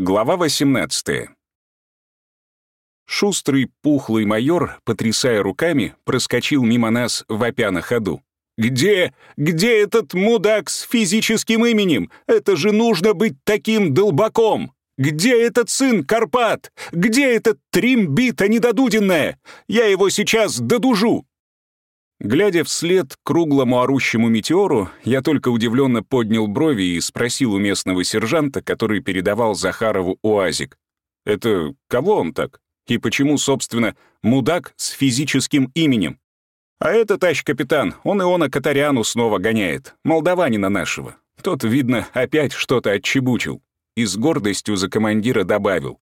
Глава 18. Шустрый, пухлый майор, потрясая руками, проскочил мимо нас, вопя на ходу. «Где? Где этот мудак с физическим именем? Это же нужно быть таким долбаком! Где этот сын Карпат? Где этот тримбита недодуденная? Я его сейчас додужу!» Глядя вслед круглому орущему метеору, я только удивленно поднял брови и спросил у местного сержанта, который передавал Захарову УАЗик. «Это кого он так? И почему, собственно, мудак с физическим именем?» «А это, тащ капитан, он Иона Катаряну снова гоняет, молдаванина нашего. Тот, видно, опять что-то отчебучил». И с гордостью за командира добавил.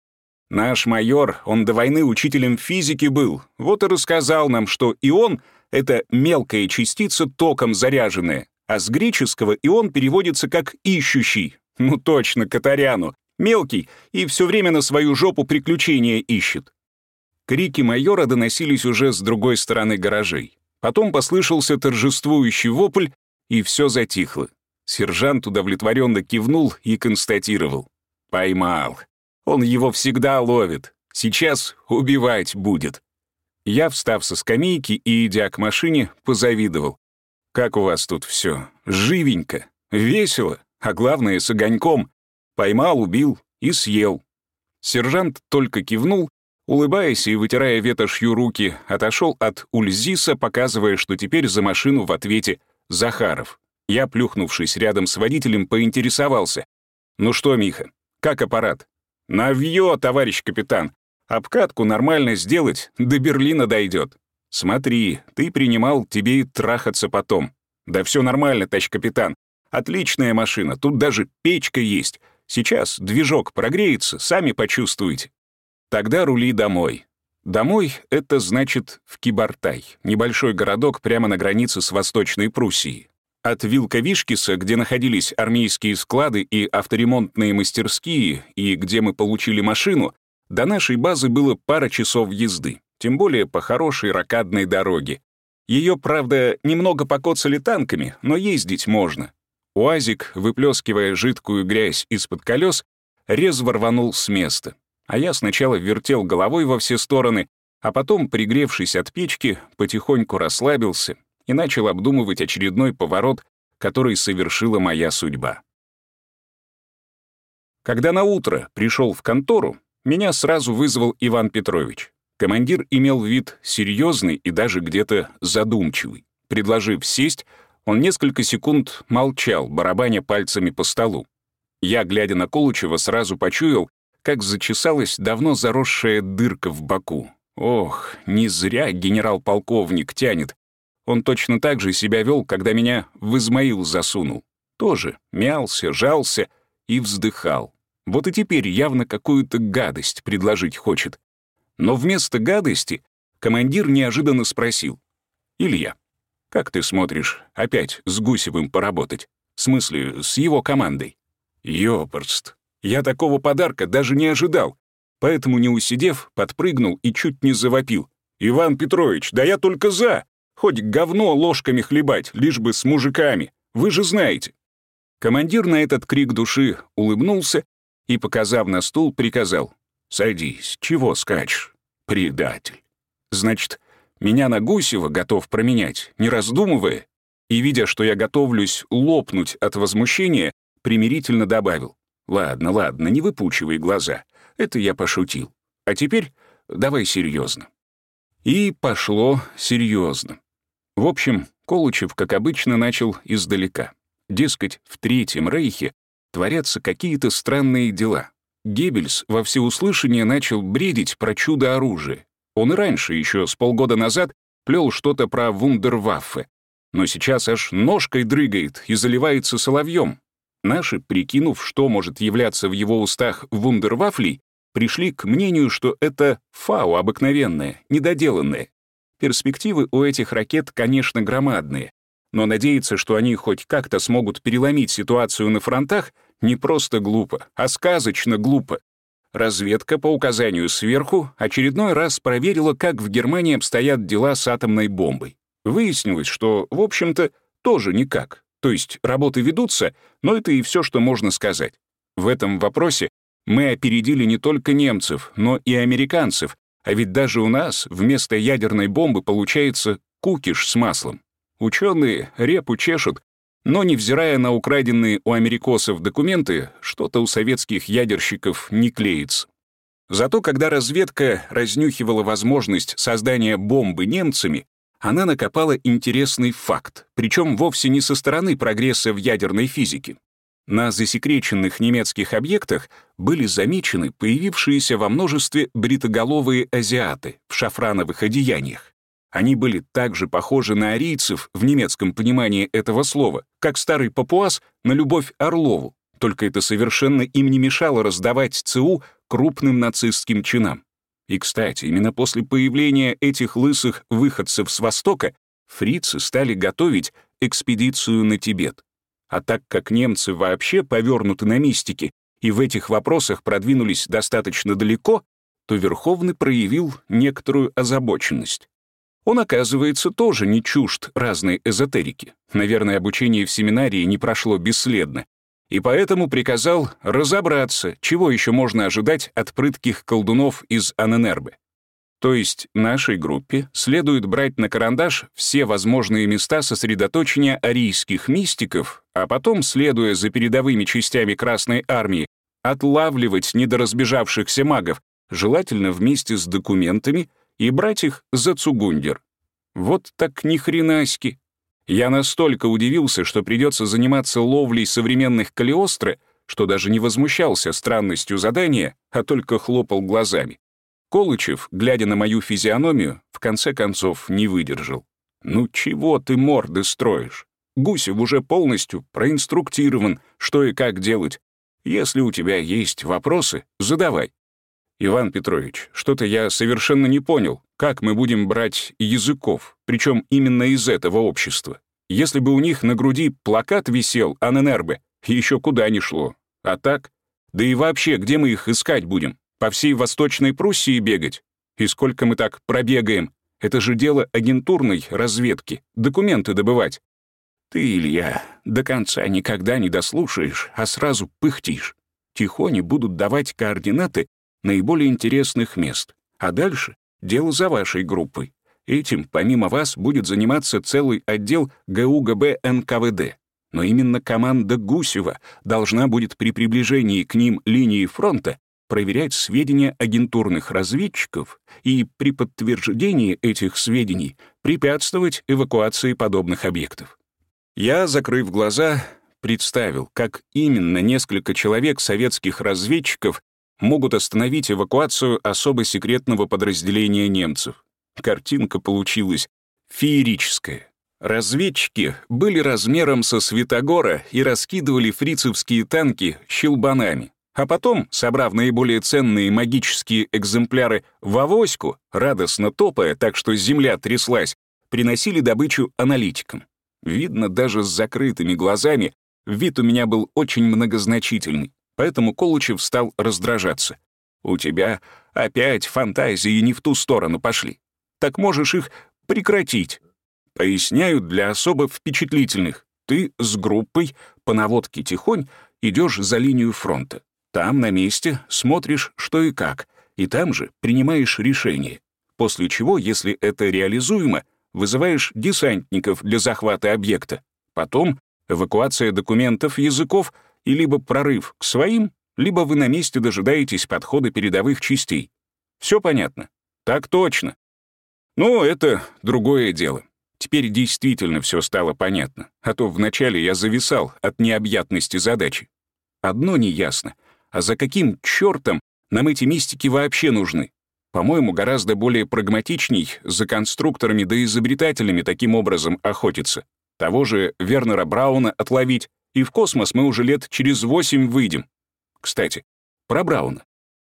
«Наш майор, он до войны учителем физики был, вот и рассказал нам, что и он — это мелкая частица током заряженная, а с греческого ион переводится как «ищущий». Ну точно, Катаряну. Мелкий и все время на свою жопу приключения ищет. Крики майора доносились уже с другой стороны гаражей. Потом послышался торжествующий вопль, и все затихло. Сержант удовлетворенно кивнул и констатировал. «Поймал. Он его всегда ловит. Сейчас убивать будет». Я, встав со скамейки и идя к машине, позавидовал. «Как у вас тут все? Живенько, весело, а главное, с огоньком. Поймал, убил и съел». Сержант только кивнул, улыбаясь и вытирая ветошью руки, отошел от Ульзиса, показывая, что теперь за машину в ответе Захаров. Я, плюхнувшись рядом с водителем, поинтересовался. «Ну что, Миха, как аппарат?» «Навье, товарищ капитан. Обкатку нормально сделать, до Берлина дойдет. Смотри, ты принимал, тебе и трахаться потом. Да все нормально, тач капитан. Отличная машина, тут даже печка есть. Сейчас движок прогреется, сами почувствуете. Тогда рули домой. Домой — это значит в Кибартай, небольшой городок прямо на границе с Восточной Пруссией. От Вилковишкиса, где находились армейские склады и авторемонтные мастерские, и где мы получили машину, до нашей базы было пара часов езды, тем более по хорошей ракадной дороге. Ее, правда, немного покоцали танками, но ездить можно. УАЗик, выплескивая жидкую грязь из-под колес, резво рванул с места. А я сначала вертел головой во все стороны, а потом, пригревшись от печки, потихоньку расслабился и начал обдумывать очередной поворот, который совершила моя судьба. Когда на утро пришел в контору, меня сразу вызвал Иван Петрович. Командир имел вид серьезный и даже где-то задумчивый. Предложив сесть, он несколько секунд молчал, барабаня пальцами по столу. Я, глядя на Колучева, сразу почуял, как зачесалась давно заросшая дырка в боку. Ох, не зря генерал-полковник тянет. Он точно так же себя вел, когда меня в Измаил засунул. Тоже мялся, жался и вздыхал. Вот и теперь явно какую-то гадость предложить хочет. Но вместо гадости командир неожиданно спросил. «Илья, как ты смотришь опять с Гусевым поработать? В смысле, с его командой?» «Ёпрст, я такого подарка даже не ожидал, поэтому, не усидев, подпрыгнул и чуть не завопил. «Иван Петрович, да я только за! Хоть говно ложками хлебать, лишь бы с мужиками, вы же знаете!» Командир на этот крик души улыбнулся и, показав на стул, приказал. «Садись, чего скачешь, предатель?» «Значит, меня на Гусева готов променять, не раздумывая?» И, видя, что я готовлюсь лопнуть от возмущения, примирительно добавил. «Ладно, ладно, не выпучивай глаза. Это я пошутил. А теперь давай серьезно. И пошло серьезно. В общем, Колучев, как обычно, начал издалека. Дескать, в Третьем Рейхе творятся какие-то странные дела. Геббельс во всеуслышание начал бредить про чудо оружия. Он и раньше, еще с полгода назад, плел что-то про вундерваффе. Но сейчас аж ножкой дрыгает и заливается соловьем. Наши, прикинув, что может являться в его устах вундервафлей, пришли к мнению, что это фау обыкновенное, недоделанное. Перспективы у этих ракет, конечно, громадные, но надеяться, что они хоть как-то смогут переломить ситуацию на фронтах, не просто глупо, а сказочно глупо. Разведка по указанию сверху очередной раз проверила, как в Германии обстоят дела с атомной бомбой. Выяснилось, что, в общем-то, тоже никак. То есть работы ведутся, но это и все, что можно сказать. В этом вопросе Мы опередили не только немцев, но и американцев, а ведь даже у нас вместо ядерной бомбы получается кукиш с маслом. Ученые репу чешут, но, невзирая на украденные у америкосов документы, что-то у советских ядерщиков не клеится. Зато когда разведка разнюхивала возможность создания бомбы немцами, она накопала интересный факт, причем вовсе не со стороны прогресса в ядерной физике. На засекреченных немецких объектах были замечены появившиеся во множестве бритоголовые азиаты в шафрановых одеяниях. Они были так же похожи на арийцев в немецком понимании этого слова, как старый папуас на Любовь Орлову, только это совершенно им не мешало раздавать ЦУ крупным нацистским чинам. И, кстати, именно после появления этих лысых выходцев с Востока фрицы стали готовить экспедицию на Тибет. А так как немцы вообще повернуты на мистике и в этих вопросах продвинулись достаточно далеко, то Верховный проявил некоторую озабоченность. Он, оказывается, тоже не чужд разной эзотерики. Наверное, обучение в семинарии не прошло бесследно. И поэтому приказал разобраться, чего еще можно ожидать от прытких колдунов из Аненербе. То есть нашей группе следует брать на карандаш все возможные места сосредоточения арийских мистиков, а потом, следуя за передовыми частями Красной Армии, отлавливать недоразбежавшихся магов, желательно вместе с документами — и брать их за цугундер. Вот так ни хренаськи. Я настолько удивился, что придется заниматься ловлей современных калиостры, что даже не возмущался странностью задания, а только хлопал глазами. Колычев, глядя на мою физиономию, в конце концов не выдержал. «Ну чего ты морды строишь? Гусев уже полностью проинструктирован, что и как делать. Если у тебя есть вопросы, задавай. «Иван Петрович, что-то я совершенно не понял, как мы будем брать языков, причем именно из этого общества. Если бы у них на груди плакат висел «Аненербе», еще куда ни шло. А так? Да и вообще, где мы их искать будем? По всей Восточной Пруссии бегать? И сколько мы так пробегаем? Это же дело агентурной разведки, документы добывать. Ты, Илья, до конца никогда не дослушаешь, а сразу пыхтишь. Тихони будут давать координаты наиболее интересных мест. А дальше — дело за вашей группой. Этим, помимо вас, будет заниматься целый отдел ГУГБ НКВД. Но именно команда Гусева должна будет при приближении к ним линии фронта проверять сведения агентурных разведчиков и при подтверждении этих сведений препятствовать эвакуации подобных объектов. Я, закрыв глаза, представил, как именно несколько человек советских разведчиков могут остановить эвакуацию особо секретного подразделения немцев. Картинка получилась феерическая. Разведчики были размером со Святогора и раскидывали фрицевские танки щелбанами. А потом, собрав наиболее ценные магические экземпляры в авоську, радостно топая, так что земля тряслась, приносили добычу аналитикам. Видно, даже с закрытыми глазами вид у меня был очень многозначительный. Поэтому Колычев стал раздражаться. «У тебя опять фантазии не в ту сторону пошли. Так можешь их прекратить». Поясняю для особо впечатлительных. Ты с группой по наводке тихонь идешь за линию фронта. Там, на месте, смотришь, что и как, и там же принимаешь решение. После чего, если это реализуемо, вызываешь десантников для захвата объекта. Потом эвакуация документов, языков — и либо прорыв к своим, либо вы на месте дожидаетесь подхода передовых частей. Все понятно? Так точно. Ну, это другое дело. Теперь действительно все стало понятно, а то вначале я зависал от необъятности задачи. Одно неясно, а за каким чертом нам эти мистики вообще нужны? По-моему, гораздо более прагматичней за конструкторами да изобретателями таким образом охотиться. Того же Вернера Брауна отловить, и в космос мы уже лет через восемь выйдем. Кстати, про Брауна.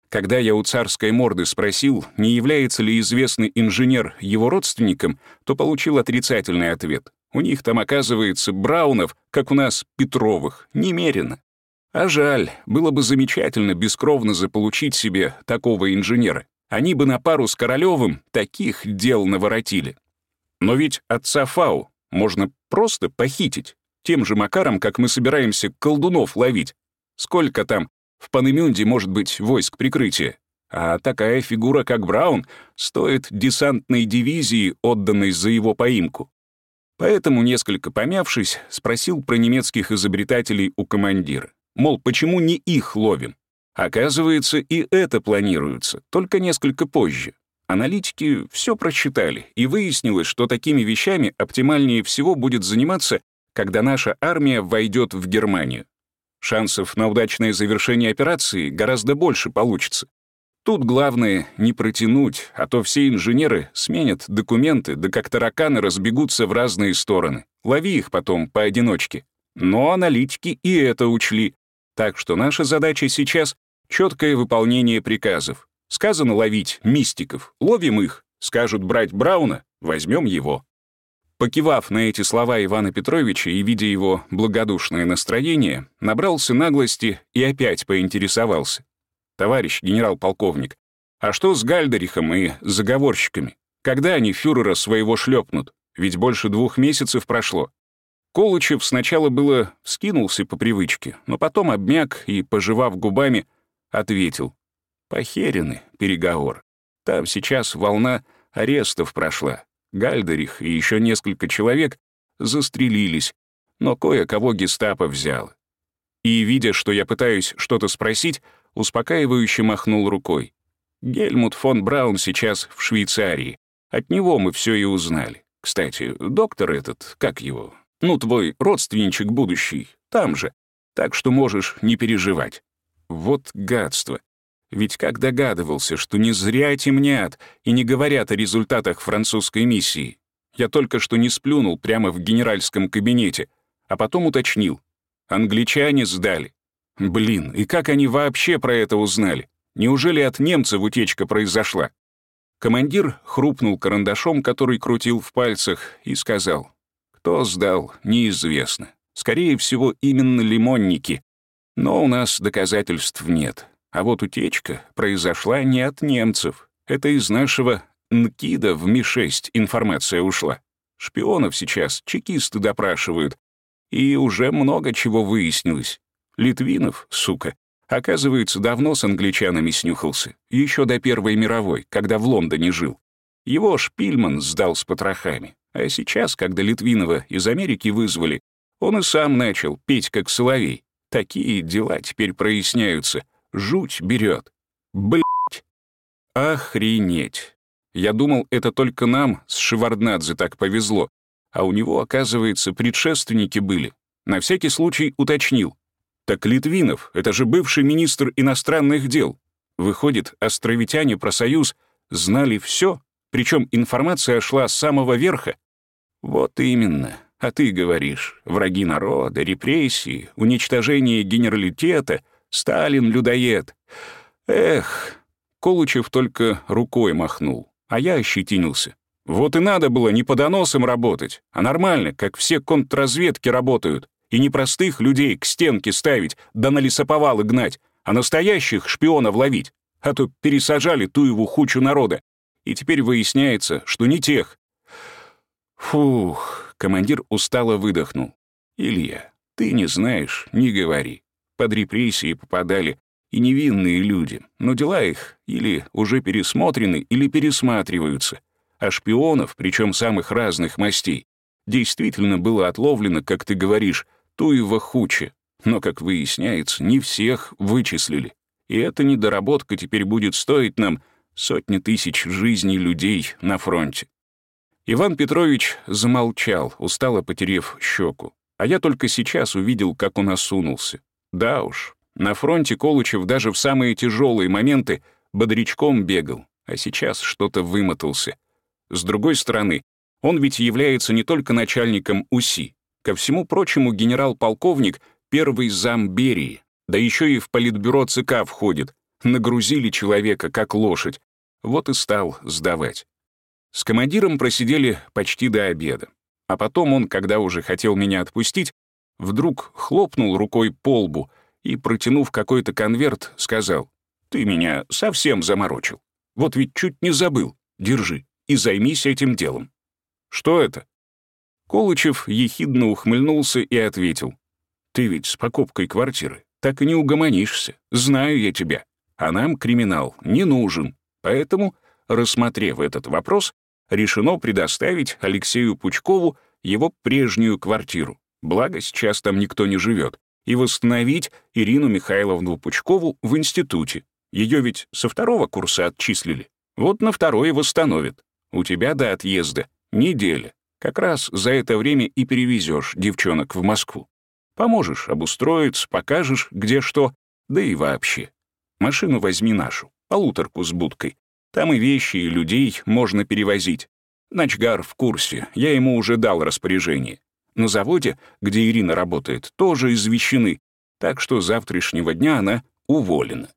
Когда я у царской морды спросил, не является ли известный инженер его родственником, то получил отрицательный ответ. У них там, оказывается, Браунов, как у нас Петровых, немерено. А жаль, было бы замечательно бескровно заполучить себе такого инженера. Они бы на пару с Королёвым таких дел наворотили. Но ведь отца Фау можно просто похитить. Тем же макаром, как мы собираемся колдунов ловить. Сколько там В Панемюнде может быть войск прикрытия. А такая фигура, как Браун, стоит десантной дивизии, отданной за его поимку. Поэтому, несколько помявшись, спросил про немецких изобретателей у командира. Мол, почему не их ловим? Оказывается, и это планируется, только несколько позже. Аналитики все просчитали, и выяснилось, что такими вещами оптимальнее всего будет заниматься, когда наша армия войдет в Германию. Шансов на удачное завершение операции гораздо больше получится. Тут главное не протянуть, а то все инженеры сменят документы, да как тараканы разбегутся в разные стороны. Лови их потом поодиночке. Но аналитики и это учли. Так что наша задача сейчас — четкое выполнение приказов. Сказано ловить мистиков, ловим их. Скажут брать Брауна, возьмем его. Покивав на эти слова Ивана Петровича и видя его благодушное настроение, набрался наглости и опять поинтересовался. «Товарищ генерал-полковник, а что с Гальдерихом и заговорщиками? Когда они фюрера своего шлепнут? Ведь больше двух месяцев прошло». Колычев сначала было вскинулся по привычке, но потом обмяк и, пожевав губами, ответил. Похерены переговор. Там сейчас волна арестов прошла. Гальдерих и еще несколько человек застрелились, но кое-кого гестапо взял. И, видя, что я пытаюсь что-то спросить, успокаивающе махнул рукой. Гельмут фон Браун сейчас в Швейцарии. От него мы все и узнали. Кстати, доктор этот, как его? Ну, твой родственничек будущий, там же. Так что можешь не переживать. Вот гадство. Ведь как догадывался, что не зря темнят и не говорят о результатах французской миссии. Я только что не сплюнул прямо в генеральском кабинете, а потом уточнил. Англичане сдали. Блин, и как они вообще про это узнали? Неужели от немцев утечка произошла? Командир хрупнул карандашом, который крутил в пальцах, и сказал. Кто сдал, неизвестно. Скорее всего, именно лимонники. Но у нас доказательств нет. А вот утечка произошла не от немцев. Это из нашего НКИДа в Ми-6 информация ушла. Шпионов сейчас чекисты допрашивают. И уже много чего выяснилось. Литвинов, сука, оказывается, давно с англичанами снюхался. Еще до Первой мировой, когда в Лондоне жил. Его Шпильман сдал с потрохами. А сейчас, когда Литвинова из Америки вызвали, он и сам начал петь как соловей. Такие дела теперь проясняются — Жуть берет. Блять. Охренеть. Я думал, это только нам с Шеварднадзе так повезло, а у него, оказывается, предшественники были. На всякий случай уточнил. Так Литвинов — это же бывший министр иностранных дел. Выходит, островитяне про Союз знали все, причем информация шла с самого верха. Вот именно. А ты говоришь, враги народа, репрессии, уничтожение генералитета — Сталин — людоед. Эх, Колычев только рукой махнул, а я ощетинился. Вот и надо было не по доносам работать, а нормально, как все контрразведки работают, и не простых людей к стенке ставить, да на лесоповалы гнать, а настоящих шпионов ловить, а то пересажали ту его хучу народа, и теперь выясняется, что не тех. Фух, командир устало выдохнул. «Илья, ты не знаешь, не говори. Под репрессии попадали и невинные люди, но дела их или уже пересмотрены, или пересматриваются. А шпионов, причем самых разных мастей, действительно было отловлено, как ты говоришь, туева хуча. Но, как выясняется, не всех вычислили. И эта недоработка теперь будет стоить нам сотни тысяч жизней людей на фронте. Иван Петрович замолчал, устало потерев щеку. А я только сейчас увидел, как он осунулся. Да уж, на фронте Колычев даже в самые тяжелые моменты бодрячком бегал, а сейчас что-то вымотался. С другой стороны, он ведь является не только начальником УСИ. Ко всему прочему, генерал-полковник — первый зам Берии, да еще и в политбюро ЦК входит. Нагрузили человека, как лошадь. Вот и стал сдавать. С командиром просидели почти до обеда. А потом он, когда уже хотел меня отпустить, Вдруг хлопнул рукой по лбу и, протянув какой-то конверт, сказал, «Ты меня совсем заморочил. Вот ведь чуть не забыл. Держи и займись этим делом». «Что это?» Колычев ехидно ухмыльнулся и ответил, «Ты ведь с покупкой квартиры так и не угомонишься. Знаю я тебя. А нам криминал не нужен. Поэтому, рассмотрев этот вопрос, решено предоставить Алексею Пучкову его прежнюю квартиру, благо сейчас там никто не живет, и восстановить Ирину Михайловну Пучкову в институте. Ее ведь со второго курса отчислили. Вот на второй восстановят. У тебя до отъезда неделя. Как раз за это время и перевезешь девчонок в Москву. Поможешь обустроиться, покажешь, где что, да и вообще. Машину возьми нашу, полуторку с будкой. Там и вещи, и людей можно перевозить. Начгар в курсе, я ему уже дал распоряжение. На заводе, где Ирина работает, тоже извещены, так что завтрашнего дня она уволена.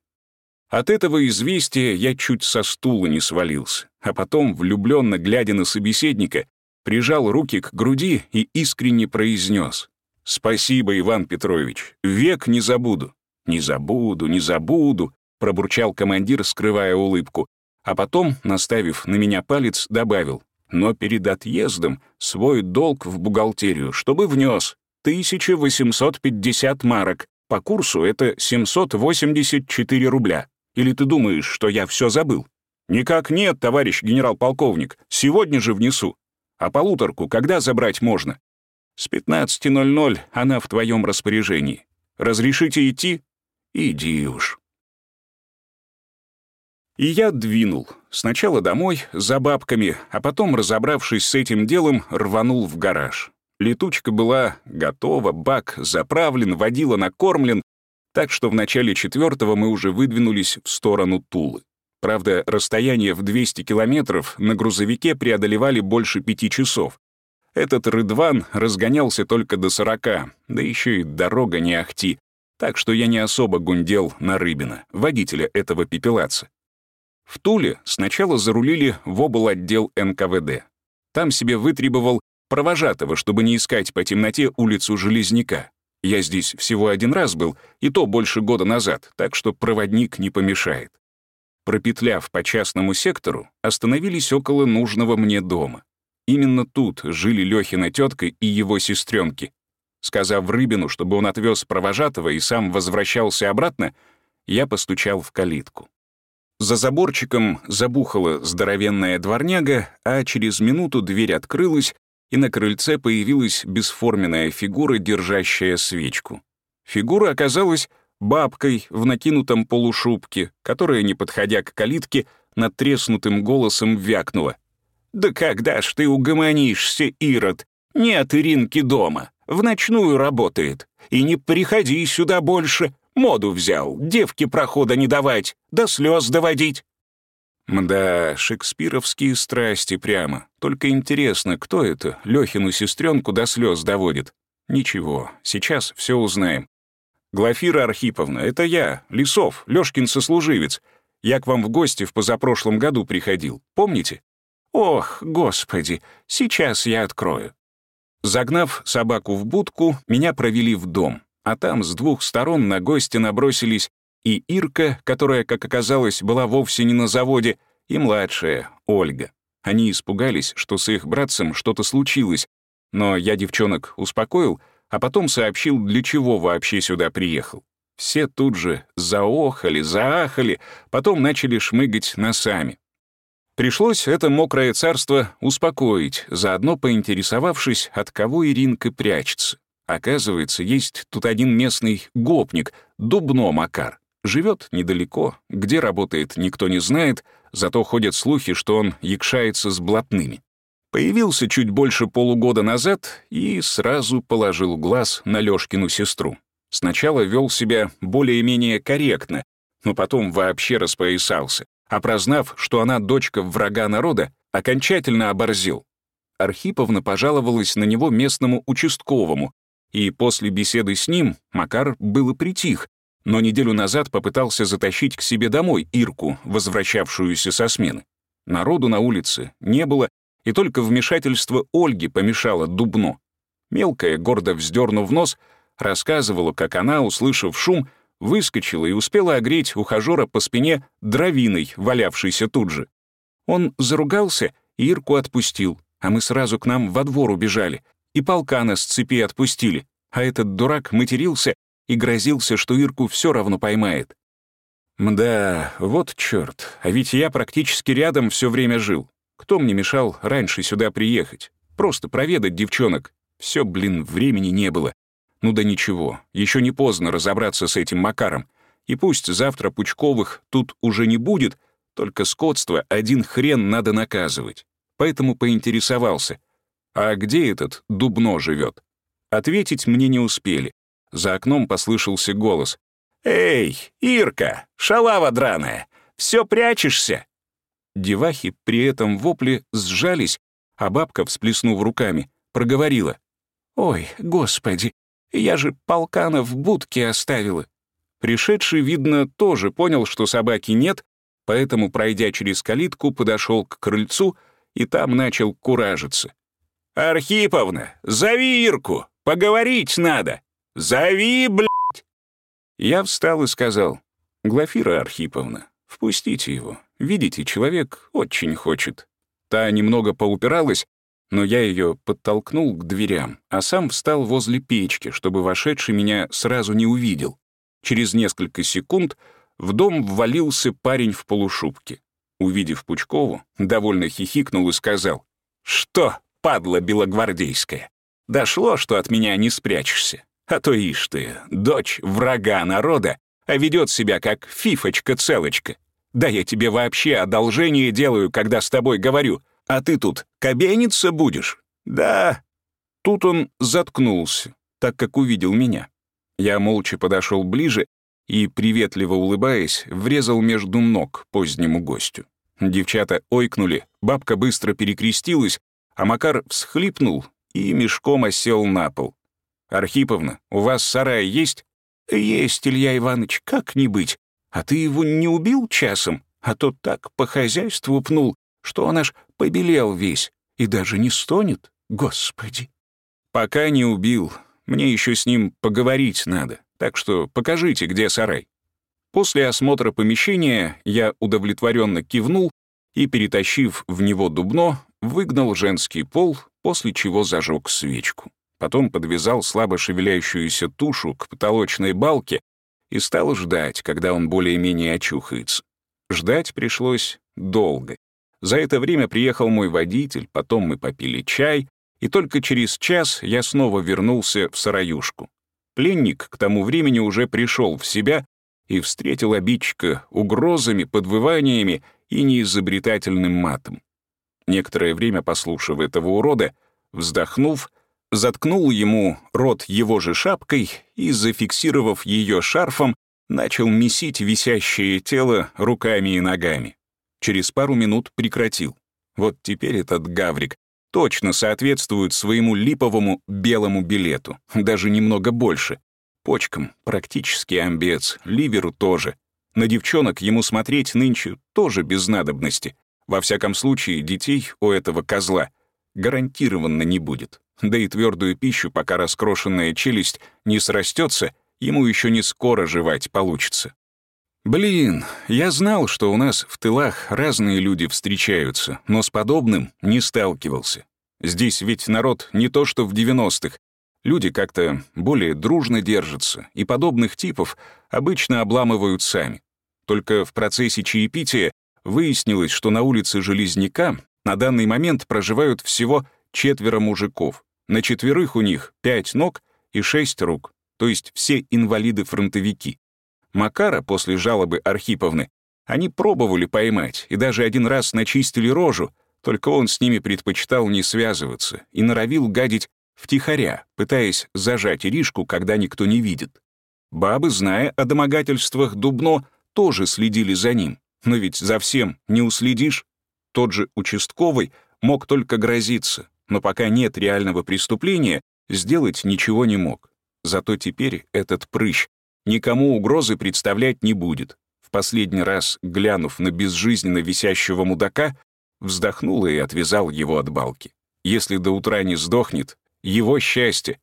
От этого известия я чуть со стула не свалился, а потом, влюбленно глядя на собеседника, прижал руки к груди и искренне произнес «Спасибо, Иван Петрович, век не забуду». «Не забуду, не забуду», — пробурчал командир, скрывая улыбку, а потом, наставив на меня палец, добавил «Но перед отъездом свой долг в бухгалтерию, чтобы внес 1850 марок, по курсу это 784 рубля. Или ты думаешь, что я все забыл?» «Никак нет, товарищ генерал-полковник, сегодня же внесу. А полуторку когда забрать можно?» С 15.00 она в твоем распоряжении. Разрешите идти? Иди уж. И я двинул. Сначала домой, за бабками, а потом, разобравшись с этим делом, рванул в гараж. Летучка была готова, бак заправлен, водила накормлен, так что в начале четвертого мы уже выдвинулись в сторону Тулы. Правда, расстояние в 200 километров на грузовике преодолевали больше пяти часов, этот Рыдван разгонялся только до сорока, да еще и дорога не ахти, так что я не особо гундел на Рыбина, водителя этого пепелаца. В Туле сначала зарулили в обл. отдел НКВД. Там себе вытребовал провожатого, чтобы не искать по темноте улицу Железняка. Я здесь всего один раз был, и то больше года назад, так что проводник не помешает. Пропетляв по частному сектору, остановились около нужного мне дома. Именно тут жили Лёхина тетка и его сестренки. Сказав Рыбину, чтобы он отвез провожатого и сам возвращался обратно, я постучал в калитку. За заборчиком забухала здоровенная дворняга, а через минуту дверь открылась, и на крыльце появилась бесформенная фигура, держащая свечку. Фигура оказалась бабкой в накинутом полушубке, которая, не подходя к калитке, надтреснутым голосом вякнула. «Да когда ж ты угомонишься, Ирод? Нет Иринки дома, в ночную работает. И не приходи сюда больше, моду взял, девке прохода не давать, до слез доводить». Мда, шекспировские страсти прямо. Только интересно, кто это Лёхину сестренку до слез доводит? Ничего, сейчас все узнаем. Глафира Архиповна, это я, Лисов, Лёшкин сослуживец. Я к вам в гости в позапрошлом году приходил, помните? «Ох, господи, сейчас я открою». Загнав собаку в будку, меня провели в дом, а там с двух сторон на гостя набросились и Ирка, которая, как оказалось, была вовсе не на заводе, и младшая, Ольга. Они испугались, что с их братцем что-то случилось, но я девчонок успокоил, а потом сообщил, для чего вообще сюда приехал. Все тут же заохали, заахали, потом начали шмыгать носами. Пришлось это мокрое царство успокоить, заодно поинтересовавшись, от кого Иринка прячется. Оказывается, есть тут один местный гопник, Дубно Макар. Живет недалеко, где работает, никто не знает, зато ходят слухи, что он якшается с блатными. Появился чуть больше полугода назад и сразу положил глаз на Лёшкину сестру. Сначала вел себя более-менее корректно, но потом вообще распоясался а прознав, что она дочка врага народа, окончательно оборзил. Архиповна пожаловалась на него местному участковому, и после беседы с ним Макар было притих, но неделю назад попытался затащить к себе домой Ирку, возвращавшуюся со смены. Народу на улице не было, и только вмешательство Ольги помешало Дубно. Мелкая, гордо вздернув нос, рассказывала, как она, услышав шум, выскочила и успела огреть ухажера по спине дровиной, валявшейся тут же. Он заругался и Ирку отпустил, а мы сразу к нам во двор убежали, и полкана с цепи отпустили, а этот дурак матерился и грозился, что Ирку все равно поймает. Мда, вот черт, а ведь я практически рядом все время жил. Кто мне мешал раньше сюда приехать? Просто проведать девчонок. Все, блин, времени не было. Ну да ничего, еще не поздно разобраться с этим Макаром. И пусть завтра Пучковых тут уже не будет, только скотство один хрен надо наказывать. Поэтому поинтересовался. А где этот Дубно живет? Ответить мне не успели. За окном послышался голос. «Эй, Ирка, шалава драная, все прячешься?» Девахи при этом вопле сжались, а бабка, всплеснув руками, проговорила. «Ой, господи, я же полкана в будке оставила». Пришедший, видно, тоже понял, что собаки нет, поэтому, пройдя через калитку, подошел к крыльцу и там начал куражиться. «Архиповна, зови Ирку, поговорить надо! Зови, блядь!» Я встал и сказал, «Глафира Архиповна, впустите его. Видите, человек очень хочет». Та немного поупиралась, но я ее подтолкнул к дверям, а сам встал возле печки, чтобы вошедший меня сразу не увидел. Через несколько секунд в дом ввалился парень в полушубке. Увидев Пучкову, довольно хихикнул и сказал, «Что, падла белогвардейская, дошло, что от меня не спрячешься. А то ишь ты, дочь врага народа, а ведет себя как фифочка-целочка. Да я тебе вообще одолжение делаю, когда с тобой говорю, а ты тут кабениться будешь? Да». Тут он заткнулся, так как увидел меня. Я молча подошел ближе и, приветливо улыбаясь, врезал между ног позднему гостю. Девчата ойкнули, бабка быстро перекрестилась, а Макар всхлипнул и мешком осел на пол. «Архиповна, у вас сарай есть?» «Есть, Илья Иванович, как не быть. А ты его не убил часом? А то так по хозяйству пнул, что он аж побелел весь и даже не стонет. Господи!» «Пока не убил. Мне еще с ним поговорить надо. Так что покажите, где сарай». После осмотра помещения я удовлетворенно кивнул и, перетащив в него дубно, выгнал женский пол, после чего зажег свечку. Потом подвязал слабо шевеляющуюся тушу к потолочной балке и стал ждать, когда он более-менее очухается. Ждать пришлось долго. За это время приехал мой водитель, потом мы попили чай, и только через час я снова вернулся в сараюшку. Пленник к тому времени уже пришел в себя и встретил обидчика угрозами, подвываниями и неизобретательным матом. Некоторое время послушав этого урода, вздохнув, заткнул ему рот его же шапкой и, зафиксировав ее шарфом, начал месить висящее тело руками и ногами. Через пару минут прекратил. Вот теперь этот гаврик точно соответствует своему липовому белому билету, даже немного больше. Почкам практически амбец, ливеру тоже. На девчонок ему смотреть нынче тоже без надобности. Во всяком случае, детей у этого козла гарантированно не будет. Да и твердую пищу, пока раскрошенная челюсть не срастется, ему еще не скоро жевать получится. Блин, я знал, что у нас в тылах разные люди встречаются, но с подобным не сталкивался. Здесь ведь народ не то что в 90-х. Люди как-то более дружно держатся, и подобных типов обычно обламывают сами. Только в процессе чаепития выяснилось, что на улице Железняка на данный момент проживают всего четверо мужиков. На четверых у них пять ног и шесть рук, то есть все инвалиды-фронтовики. Макара после жалобы Архиповны они пробовали поймать и даже один раз начистили рожу, только он с ними предпочитал не связываться и норовил гадить втихаря, пытаясь зажать Иришку, когда никто не видит. Бабы, зная о домогательствах Дубно, тоже следили за ним, но ведь за всем не уследишь. Тот же участковый мог только грозиться, но пока нет реального преступления, сделать ничего не мог. Зато теперь этот прыщ никому угрозы представлять не будет. В последний раз, глянув на безжизненно висящего мудака, вздохнул и отвязал его от балки. Если до утра не сдохнет, его счастье.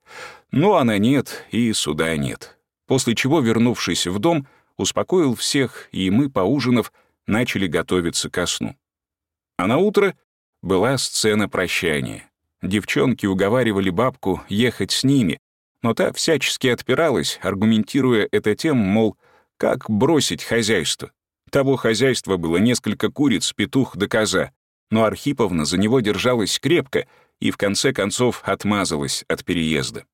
Ну, она нет, и суда нет. После чего, вернувшись в дом, успокоил всех, и мы, поужинав, начали готовиться ко сну. А на утро была сцена прощания. Девчонки уговаривали бабку ехать с ними, но та всячески отпиралась, аргументируя это тем, мол, как бросить хозяйство. Того хозяйства было несколько куриц, петух да коза, но Архиповна за него держалась крепко и в конце концов отмазалась от переезда.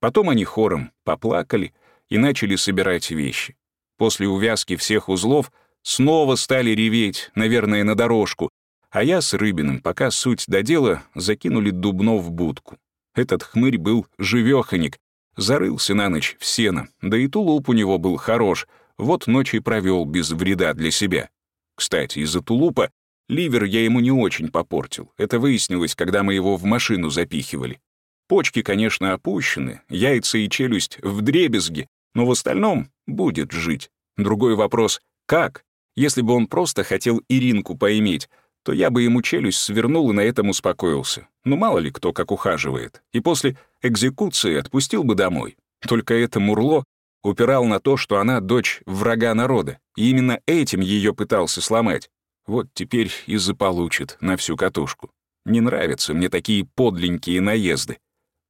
Потом они хором поплакали и начали собирать вещи. После увязки всех узлов снова стали реветь, наверное, на дорожку, а я с Рыбиным, пока суть до дела, закинули дубно в будку. Этот хмырь был живёхоник, зарылся на ночь в сено, да и тулуп у него был хорош, вот ночь и провёл без вреда для себя. Кстати, из-за тулупа ливер я ему не очень попортил. Это выяснилось, когда мы его в машину запихивали. Почки, конечно, опущены, яйца и челюсть в дребезги, но в остальном будет жить. Другой вопрос — как? Если бы он просто хотел Иринку поиметь, то я бы ему челюсть свернул и на этом успокоился. Ну, мало ли кто как ухаживает. И после экзекуции отпустил бы домой. Только это Мурло упирал на то, что она дочь врага народа, и именно этим ее пытался сломать. Вот теперь и заполучит на всю катушку. Не нравятся мне такие подленькие наезды.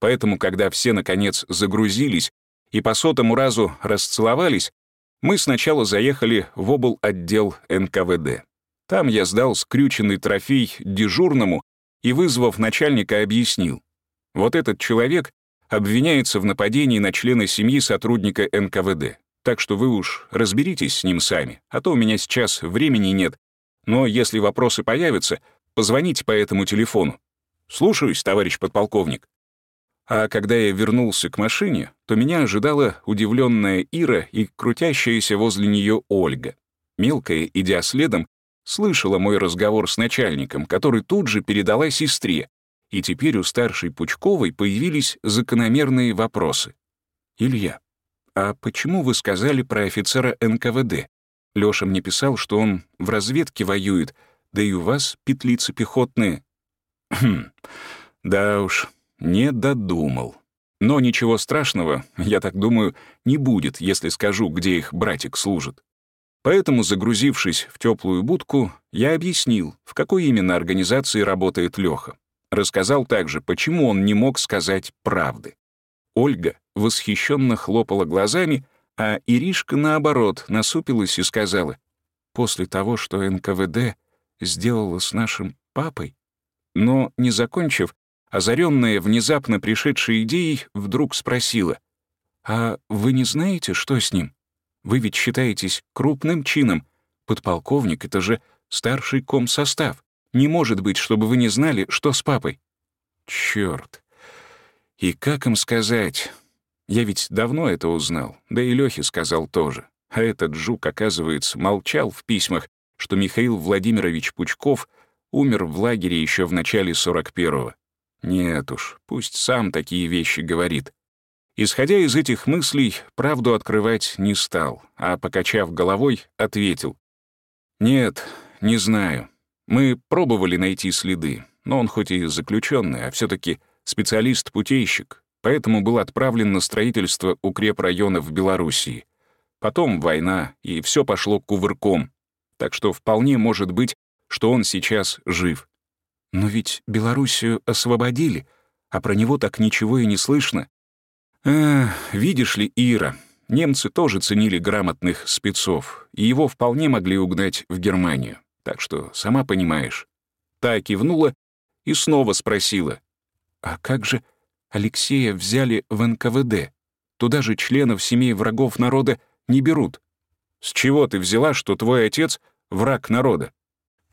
Поэтому, когда все, наконец, загрузились и по сотому разу расцеловались, мы сначала заехали в обл. отдел НКВД. Там я сдал скрюченный трофей дежурному и, вызвав начальника, объяснил. Вот этот человек обвиняется в нападении на члена семьи сотрудника НКВД. Так что вы уж разберитесь с ним сами, а то у меня сейчас времени нет. Но если вопросы появятся, позвоните по этому телефону. Слушаюсь, товарищ подполковник. А когда я вернулся к машине, то меня ожидала удивленная Ира и крутящаяся возле нее Ольга. Мелкая, идя следом, слышала мой разговор с начальником, который тут же передала сестре, и теперь у старшей Пучковой появились закономерные вопросы. «Илья, а почему вы сказали про офицера НКВД? Лёша мне писал, что он в разведке воюет, да и у вас петлицы пехотные». «Хм, да уж, не додумал. Но ничего страшного, я так думаю, не будет, если скажу, где их братик служит. Поэтому, загрузившись в теплую будку, я объяснил, в какой именно организации работает Лёха. Рассказал также, почему он не мог сказать правды. Ольга восхищенно хлопала глазами, а Иришка, наоборот, насупилась и сказала, «После того, что НКВД сделала с нашим папой?» Но, не закончив, озаренная внезапно пришедшей идеей, вдруг спросила, «А вы не знаете, что с ним? Вы ведь считаетесь крупным чином. Подполковник — это же старший комсостав. Не может быть, чтобы вы не знали, что с папой». Чёрт. И как им сказать? Я ведь давно это узнал, да и Лёхе сказал тоже. А этот жук, оказывается, молчал в письмах, что Михаил Владимирович Пучков умер в лагере еще в начале 41-го. Нет уж, пусть сам такие вещи говорит. Исходя из этих мыслей, правду открывать не стал, а, покачав головой, ответил. «Нет, не знаю. Мы пробовали найти следы, но он хоть и заключенный, а все таки специалист-путейщик, поэтому был отправлен на строительство укрепрайона в Белоруссии. Потом война, и все пошло кувырком. Так что вполне может быть, что он сейчас жив. Но ведь Белоруссию освободили, а про него так ничего и не слышно. Эх, видишь ли, Ира, немцы тоже ценили грамотных спецов, и его вполне могли угнать в Германию. Так что, сама понимаешь. Та кивнула и снова спросила. «А как же Алексея взяли в НКВД? Туда же членов семей врагов народа не берут. С чего ты взяла, что твой отец — враг народа?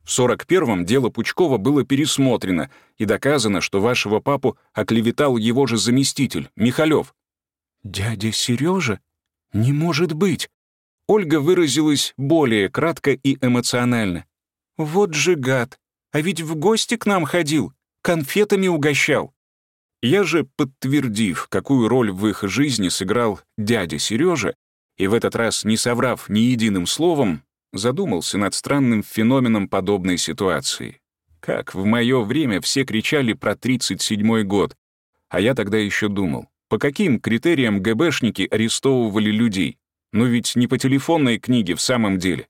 В 41-м дело Пучкова было пересмотрено, и доказано, что вашего папу оклеветал его же заместитель, Михалев. «Дядя Сережа? Не может быть!» Ольга выразилась более кратко и эмоционально. «Вот же гад! А ведь в гости к нам ходил, конфетами угощал!» Я же, подтвердив, какую роль в их жизни сыграл дядя Сережа, и в этот раз не соврав ни единым словом, задумался над странным феноменом подобной ситуации. Как в мое время все кричали про 37-й год, а я тогда еще думал, по каким критериям ГБшники арестовывали людей? Ну ведь не по телефонной книге в самом деле.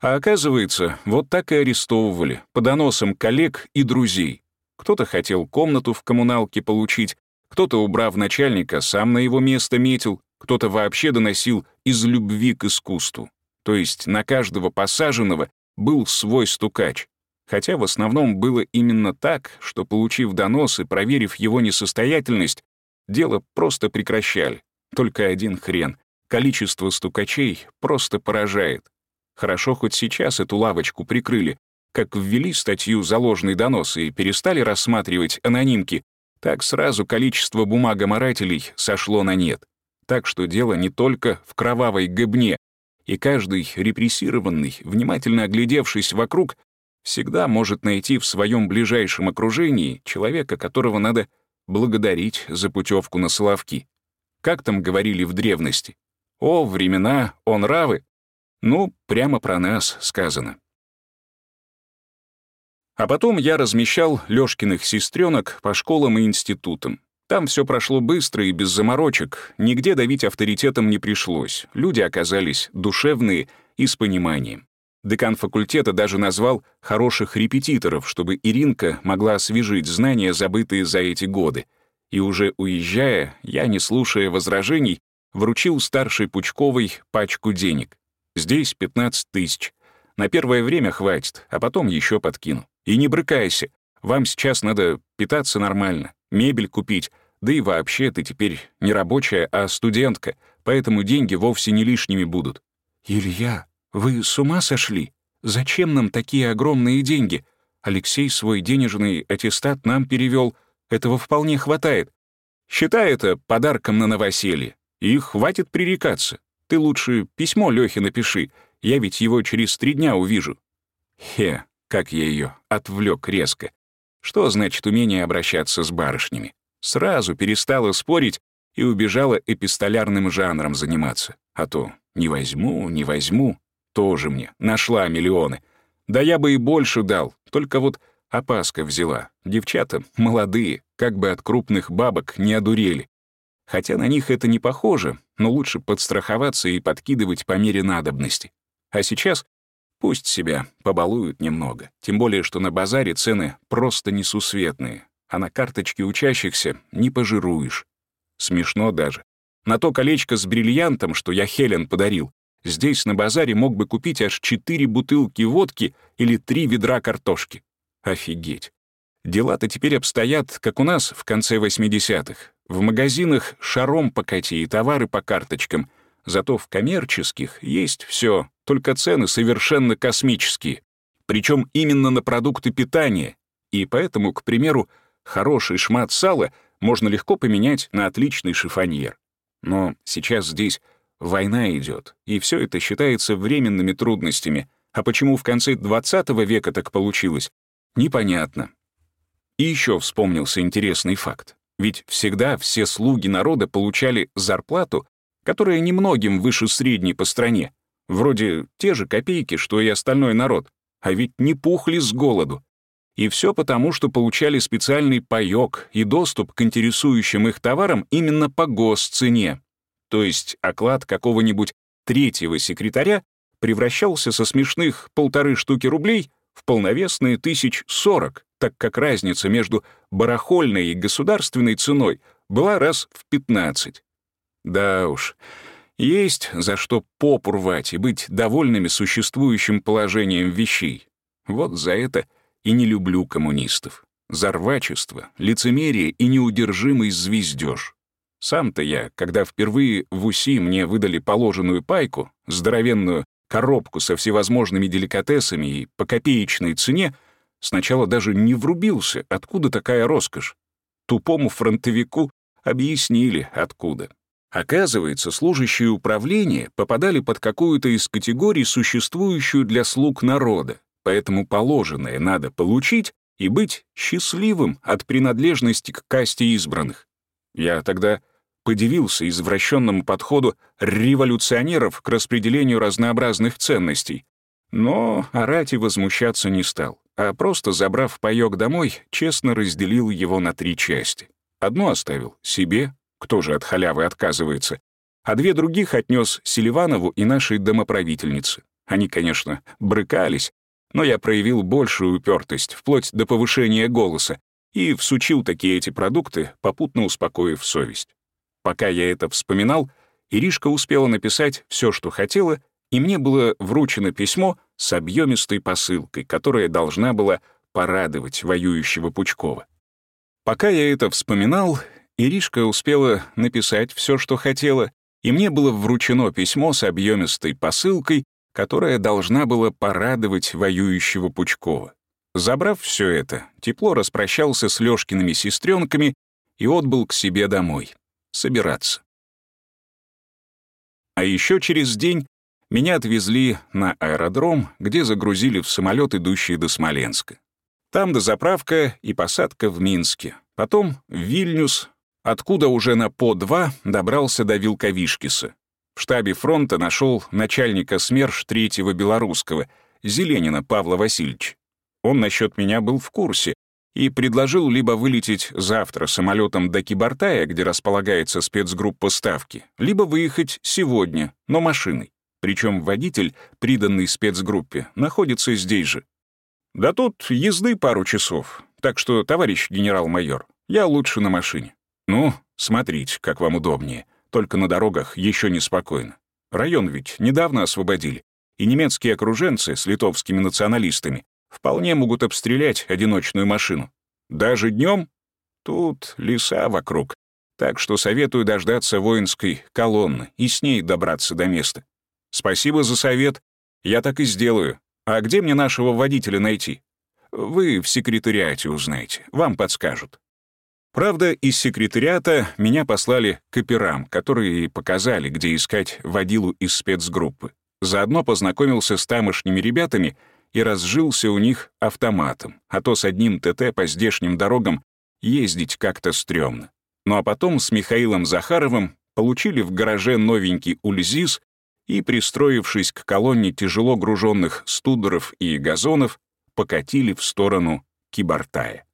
А оказывается, вот так и арестовывали, по доносам коллег и друзей. Кто-то хотел комнату в коммуналке получить, Кто-то, убрав начальника, сам на его место метил, кто-то вообще доносил из любви к искусству. То есть на каждого посаженного был свой стукач. Хотя в основном было именно так, что, получив донос и проверив его несостоятельность, дело просто прекращали. Только один хрен. Количество стукачей просто поражает. Хорошо, хоть сейчас эту лавочку прикрыли. Как ввели статью за ложный донос и перестали рассматривать анонимки, так сразу количество бумагоморателей сошло на нет. Так что дело не только в кровавой гыбне, и каждый репрессированный, внимательно оглядевшись вокруг, всегда может найти в своем ближайшем окружении человека, которого надо благодарить за путевку на Соловки. Как там говорили в древности? О, времена, о нравы! Ну, прямо про нас сказано. А потом я размещал Лёшкиных сестренок по школам и институтам. Там все прошло быстро и без заморочек, нигде давить авторитетом не пришлось, люди оказались душевные и с пониманием. Декан факультета даже назвал хороших репетиторов, чтобы Иринка могла освежить знания, забытые за эти годы. И уже уезжая, я, не слушая возражений, вручил старшей Пучковой пачку денег. Здесь 15 тысяч. На первое время хватит, а потом еще подкину. И не брыкайся. Вам сейчас надо питаться нормально, мебель купить, да и вообще ты теперь не рабочая, а студентка, поэтому деньги вовсе не лишними будут». «Илья, вы с ума сошли? Зачем нам такие огромные деньги? Алексей свой денежный аттестат нам перевел. Этого вполне хватает. Считай это подарком на новоселье. И хватит пререкаться. Ты лучше письмо Лёхе напиши, я ведь его через три дня увижу». Хе, как я ее отвлек резко. Что значит умение обращаться с барышнями? Сразу перестала спорить и убежала эпистолярным жанром заниматься. А то не возьму, не возьму, тоже мне, нашла миллионы. Да я бы и больше дал, только вот опаска взяла. Девчата молодые, как бы от крупных бабок не одурели. Хотя на них это не похоже, но лучше подстраховаться и подкидывать по мере надобности. А сейчас Пусть себя побалуют немного, тем более, что на базаре цены просто несусветные, а на карточке учащихся не пожируешь. Смешно даже. На то колечко с бриллиантом, что я Хелен подарил, здесь на базаре мог бы купить аж четыре бутылки водки или три ведра картошки. Офигеть. Дела-то теперь обстоят, как у нас в конце 80-х. В магазинах шаром покати и товары по карточкам — Зато в коммерческих есть все, только цены совершенно космические. Причем именно на продукты питания. И поэтому, к примеру, хороший шмат сала можно легко поменять на отличный шифоньер. Но сейчас здесь война идет, и все это считается временными трудностями. А почему в конце 20 века так получилось, непонятно. И еще вспомнился интересный факт. Ведь всегда все слуги народа получали зарплату которая немногим выше средней по стране. Вроде те же копейки, что и остальной народ, а ведь не пухли с голоду. И все потому, что получали специальный паёк и доступ к интересующим их товарам именно по госцене. То есть оклад какого-нибудь третьего секретаря превращался со смешных полторы штуки рублей в полновесные тысяч сорок, так как разница между барахольной и государственной ценой была раз в пятнадцать. Да уж, есть за что попу рвать и быть довольными существующим положением вещей. Вот за это и не люблю коммунистов. За рвачество, лицемерие и неудержимый звездеж. Сам-то я, когда впервые в УСИ мне выдали положенную пайку, здоровенную коробку со всевозможными деликатесами и по копеечной цене, сначала даже не врубился, откуда такая роскошь. Тупому фронтовику объяснили, откуда. Оказывается, служащие управления попадали под какую-то из категорий, существующую для слуг народа, поэтому положенное надо получить и быть счастливым от принадлежности к касте избранных. Я тогда подивился извращенному подходу революционеров к распределению разнообразных ценностей, но орать и возмущаться не стал, а просто, забрав паёк домой, честно разделил его на три части. Одну оставил себе, кто же от халявы отказывается, а две других отнес Селиванову и нашей домоправительнице. Они, конечно, брыкались, но я проявил большую упертость, вплоть до повышения голоса, и всучил такие эти продукты, попутно успокоив совесть. Пока я это вспоминал, Иришка успела написать все, что хотела, и мне было вручено письмо с объемистой посылкой, которая должна была порадовать воюющего Пучкова. Пока я это вспоминал, Иришка успела написать все, что хотела, и мне было вручено письмо с объемистой посылкой, которая должна была порадовать воюющего Пучкова. Забрав все это, тепло распрощался с Лёшкиными сестренками и отбыл к себе домой. Собираться. А еще через день меня отвезли на аэродром, где загрузили в самолет, идущий до Смоленска. Там дозаправка и посадка в Минске. Потом в Вильнюс, откуда уже на По-2 добрался до Вилковишкиса. В штабе фронта нашел начальника СМЕРШ Третьего Белорусского, Зеленина Павла Васильевича. Он насчет меня был в курсе и предложил либо вылететь завтра самолетом до Кибартая, где располагается спецгруппа Ставки, либо выехать сегодня, но машиной. Причем водитель, приданный спецгруппе, находится здесь же. Да тут езды пару часов, так что, товарищ генерал-майор, я лучше на машине. Ну, смотрите, как вам удобнее, только на дорогах еще неспокойно. Район ведь недавно освободили, и немецкие окруженцы с литовскими националистами вполне могут обстрелять одиночную машину. Даже днем тут леса вокруг, так что советую дождаться воинской колонны и с ней добраться до места. Спасибо за совет, я так и сделаю. А где мне нашего водителя найти? Вы в секретариате узнаете, вам подскажут. Правда, из секретариата меня послали к операм, которые показали, где искать водилу из спецгруппы. Заодно познакомился с тамошними ребятами — и разжился у них автоматом, а то с одним ТТ по здешним дорогам ездить как-то стрёмно. Ну а потом с Михаилом Захаровым получили в гараже новенький ульзис и, пристроившись к колонне тяжело груженных студоров и газонов, покатили в сторону Кибартая.